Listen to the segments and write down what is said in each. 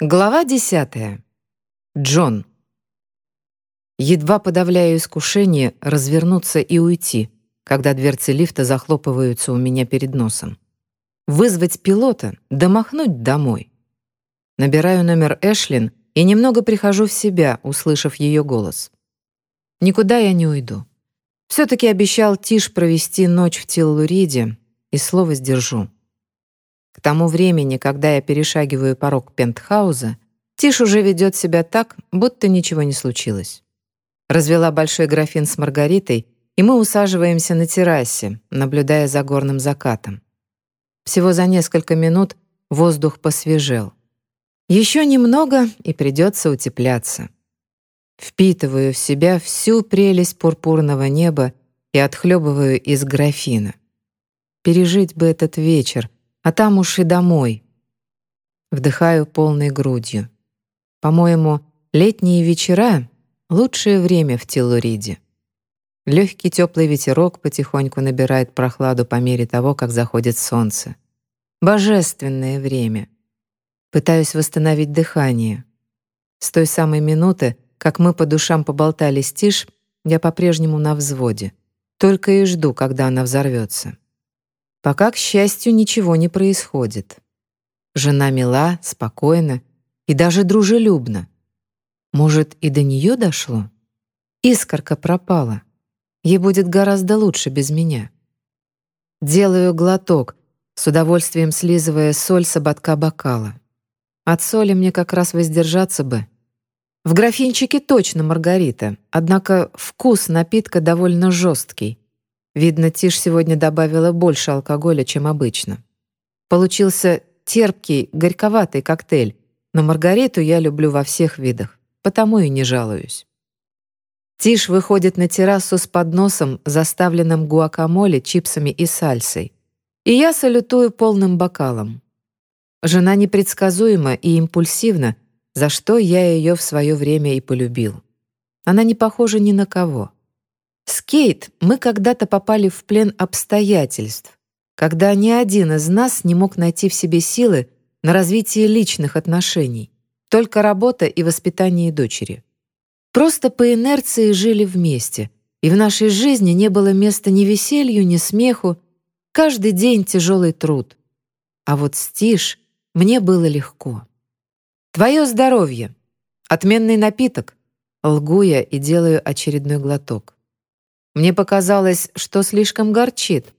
Глава десятая. Джон. Едва подавляю искушение развернуться и уйти, когда дверцы лифта захлопываются у меня перед носом. Вызвать пилота, домахнуть домой. Набираю номер Эшлин и немного прихожу в себя, услышав ее голос. Никуда я не уйду. все таки обещал Тиш провести ночь в Тиллуриде, и слово сдержу. К тому времени, когда я перешагиваю порог пентхауза, Тиш уже ведет себя так, будто ничего не случилось. Развела большой графин с маргаритой, и мы усаживаемся на террасе, наблюдая за горным закатом. Всего за несколько минут воздух посвежел. Еще немного, и придется утепляться. Впитываю в себя всю прелесть пурпурного неба и отхлебываю из графина. Пережить бы этот вечер, а там уж и домой. Вдыхаю полной грудью. По-моему, летние вечера — лучшее время в Телуриде. Легкий теплый ветерок потихоньку набирает прохладу по мере того, как заходит солнце. Божественное время. Пытаюсь восстановить дыхание. С той самой минуты, как мы по душам поболтали с Тиш, я по-прежнему на взводе. Только и жду, когда она взорвется. Пока, к счастью, ничего не происходит. Жена мила, спокойна и даже дружелюбна. Может, и до нее дошло? Искорка пропала. Ей будет гораздо лучше без меня. Делаю глоток, с удовольствием слизывая соль с ободка бокала. От соли мне как раз воздержаться бы. В графинчике точно маргарита, однако вкус напитка довольно жесткий. Видно, Тиш сегодня добавила больше алкоголя, чем обычно. Получился терпкий, горьковатый коктейль, но маргариту я люблю во всех видах, потому и не жалуюсь. Тиш выходит на террасу с подносом, заставленным гуакамоле, чипсами и сальсой. И я салютую полным бокалом. Жена непредсказуема и импульсивна, за что я ее в свое время и полюбил. Она не похожа ни на кого. С Кейт мы когда-то попали в плен обстоятельств, когда ни один из нас не мог найти в себе силы на развитие личных отношений, только работа и воспитание дочери. Просто по инерции жили вместе, и в нашей жизни не было места ни веселью, ни смеху, каждый день тяжелый труд. А вот стишь мне было легко. Твое здоровье. Отменный напиток. Лгу я и делаю очередной глоток. Мне показалось, что слишком горчит.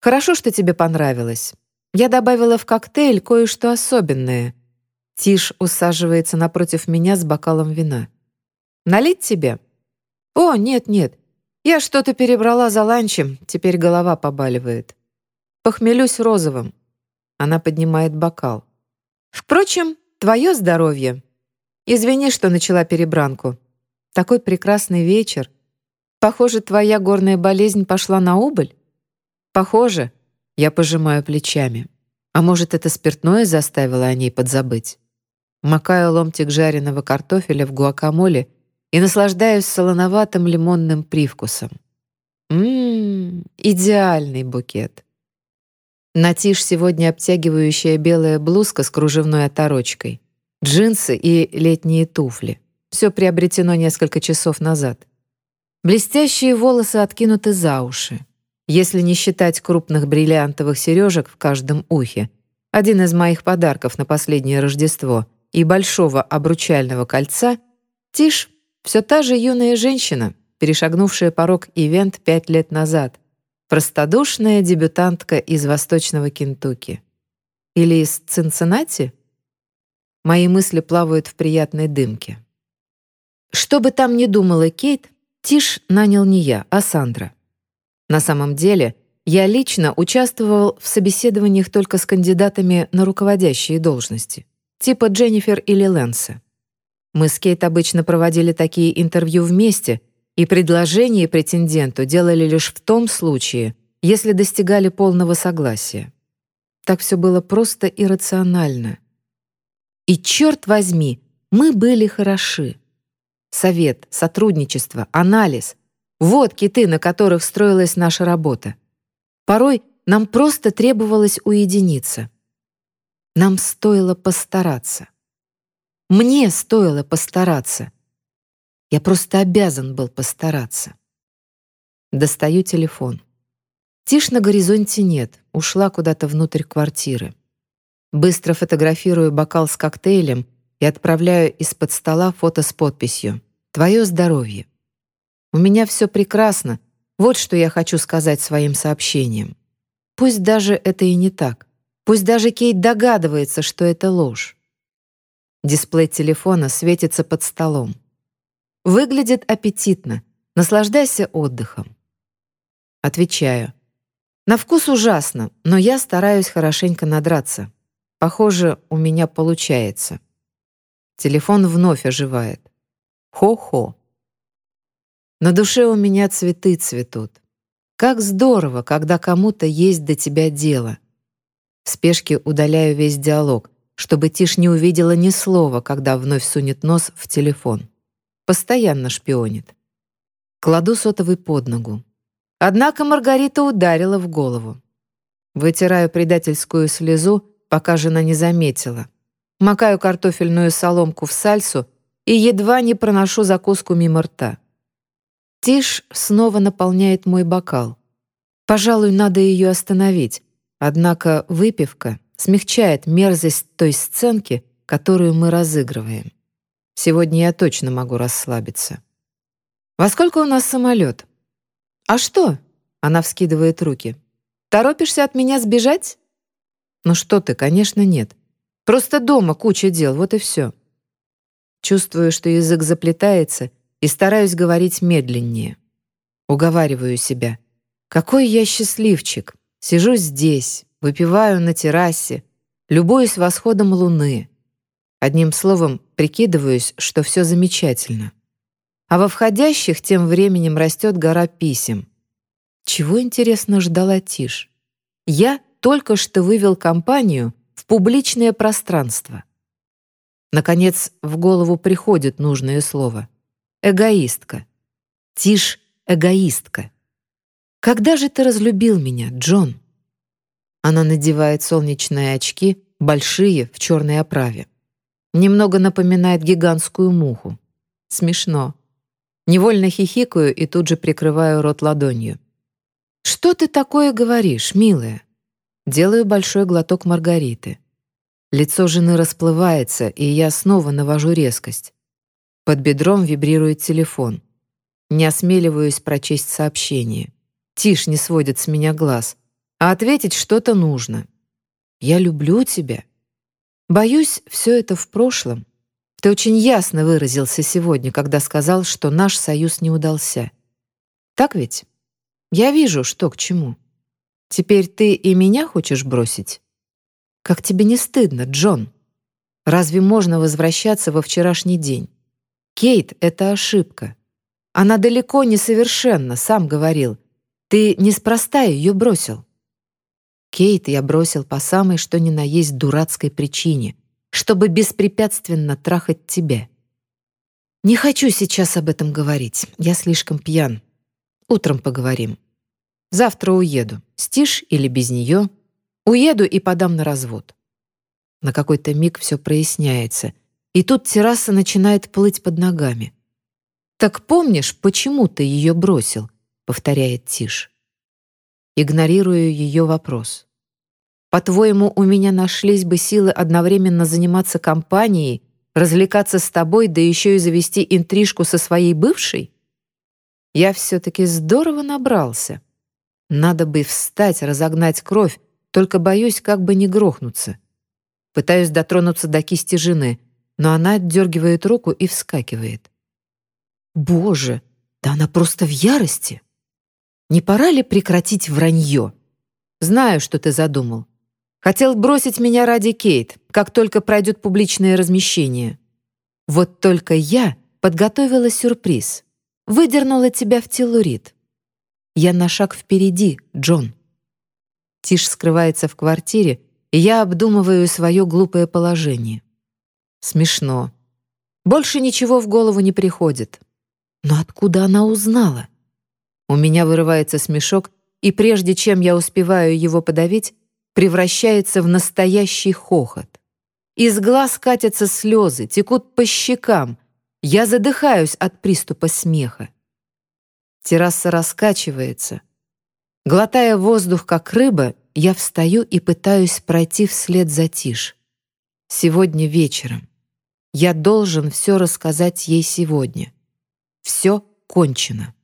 Хорошо, что тебе понравилось. Я добавила в коктейль кое-что особенное. Тиш усаживается напротив меня с бокалом вина. Налить тебе? О, нет-нет. Я что-то перебрала за ланчем, теперь голова побаливает. Похмелюсь розовым. Она поднимает бокал. Впрочем, твое здоровье. Извини, что начала перебранку. Такой прекрасный вечер — Похоже, твоя горная болезнь пошла на убыль? Похоже. Я пожимаю плечами. А может, это спиртное заставило о ней подзабыть? Макаю ломтик жареного картофеля в гуакамоле и наслаждаюсь солоноватым лимонным привкусом. Ммм, идеальный букет. Натиш сегодня обтягивающая белая блузка с кружевной оторочкой, джинсы и летние туфли. Все приобретено несколько часов назад. Блестящие волосы откинуты за уши. Если не считать крупных бриллиантовых сережек в каждом ухе, один из моих подарков на последнее Рождество, и большого обручального кольца, Тиш — все та же юная женщина, перешагнувшая порог ивент пять лет назад, простодушная дебютантка из восточного Кентукки. Или из Цинциннати? Мои мысли плавают в приятной дымке. Что бы там ни думала Кейт, Тиш нанял не я, а Сандра. На самом деле, я лично участвовал в собеседованиях только с кандидатами на руководящие должности, типа Дженнифер или Лэнса. Мы с Кейт обычно проводили такие интервью вместе, и предложение претенденту делали лишь в том случае, если достигали полного согласия. Так все было просто и рационально. И черт возьми, мы были хороши. Совет, сотрудничество, анализ — вот киты, на которых строилась наша работа. Порой нам просто требовалось уединиться. Нам стоило постараться. Мне стоило постараться. Я просто обязан был постараться. Достаю телефон. Тишь на горизонте нет, ушла куда-то внутрь квартиры. Быстро фотографирую бокал с коктейлем и отправляю из-под стола фото с подписью «Твое здоровье». У меня все прекрасно, вот что я хочу сказать своим сообщением. Пусть даже это и не так. Пусть даже Кейт догадывается, что это ложь. Дисплей телефона светится под столом. Выглядит аппетитно. Наслаждайся отдыхом. Отвечаю. На вкус ужасно, но я стараюсь хорошенько надраться. Похоже, у меня получается. Телефон вновь оживает. Хо-хо. На душе у меня цветы цветут. Как здорово, когда кому-то есть до тебя дело. В спешке удаляю весь диалог, чтобы Тиш не увидела ни слова, когда вновь сунет нос в телефон. Постоянно шпионит. Кладу сотовый под ногу. Однако Маргарита ударила в голову. Вытираю предательскую слезу, пока жена не заметила. Макаю картофельную соломку в сальсу и едва не проношу закуску мимо рта. Тиш снова наполняет мой бокал. Пожалуй, надо ее остановить, однако выпивка смягчает мерзость той сценки, которую мы разыгрываем. Сегодня я точно могу расслабиться. «Во сколько у нас самолет?» «А что?» — она вскидывает руки. «Торопишься от меня сбежать?» «Ну что ты, конечно, нет. Просто дома куча дел, вот и все». Чувствую, что язык заплетается, и стараюсь говорить медленнее. Уговариваю себя. «Какой я счастливчик! Сижу здесь, выпиваю на террасе, любуюсь восходом луны. Одним словом, прикидываюсь, что все замечательно. А во входящих тем временем растет гора писем. Чего, интересно, ждала Тиш? Я только что вывел компанию публичное пространство. Наконец, в голову приходит нужное слово. Эгоистка. Тиш — эгоистка. Когда же ты разлюбил меня, Джон? Она надевает солнечные очки, большие, в черной оправе. Немного напоминает гигантскую муху. Смешно. Невольно хихикаю и тут же прикрываю рот ладонью. «Что ты такое говоришь, милая?» Делаю большой глоток Маргариты. Лицо жены расплывается, и я снова навожу резкость. Под бедром вибрирует телефон. Не осмеливаюсь прочесть сообщение. Тишь не сводит с меня глаз а ответить что-то нужно. «Я люблю тебя». Боюсь, все это в прошлом. Ты очень ясно выразился сегодня, когда сказал, что наш союз не удался. Так ведь? Я вижу, что к чему. Теперь ты и меня хочешь бросить? Как тебе не стыдно, Джон? Разве можно возвращаться во вчерашний день? Кейт — это ошибка. Она далеко не совершенна, сам говорил. Ты неспроста ее бросил. Кейт я бросил по самой что ни на есть дурацкой причине, чтобы беспрепятственно трахать тебя. Не хочу сейчас об этом говорить, я слишком пьян. Утром поговорим. Завтра уеду, стишь или без нее. Уеду и подам на развод. На какой-то миг все проясняется, и тут терраса начинает плыть под ногами. «Так помнишь, почему ты ее бросил?» — повторяет Тиш. Игнорирую ее вопрос. «По-твоему, у меня нашлись бы силы одновременно заниматься компанией, развлекаться с тобой, да еще и завести интрижку со своей бывшей? Я все-таки здорово набрался. Надо бы встать, разогнать кровь, только боюсь, как бы не грохнуться. Пытаюсь дотронуться до кисти жены, но она отдергивает руку и вскакивает. Боже, да она просто в ярости. Не пора ли прекратить вранье? Знаю, что ты задумал. Хотел бросить меня ради Кейт, как только пройдет публичное размещение. Вот только я подготовила сюрприз. Выдернула тебя в телурит. Я на шаг впереди, Джон. Тиш скрывается в квартире, и я обдумываю свое глупое положение. Смешно. Больше ничего в голову не приходит. Но откуда она узнала? У меня вырывается смешок, и прежде чем я успеваю его подавить, превращается в настоящий хохот. Из глаз катятся слезы, текут по щекам. Я задыхаюсь от приступа смеха. Терраса раскачивается. Глотая воздух, как рыба, я встаю и пытаюсь пройти вслед за Тиш. Сегодня вечером. Я должен все рассказать ей сегодня. Все кончено.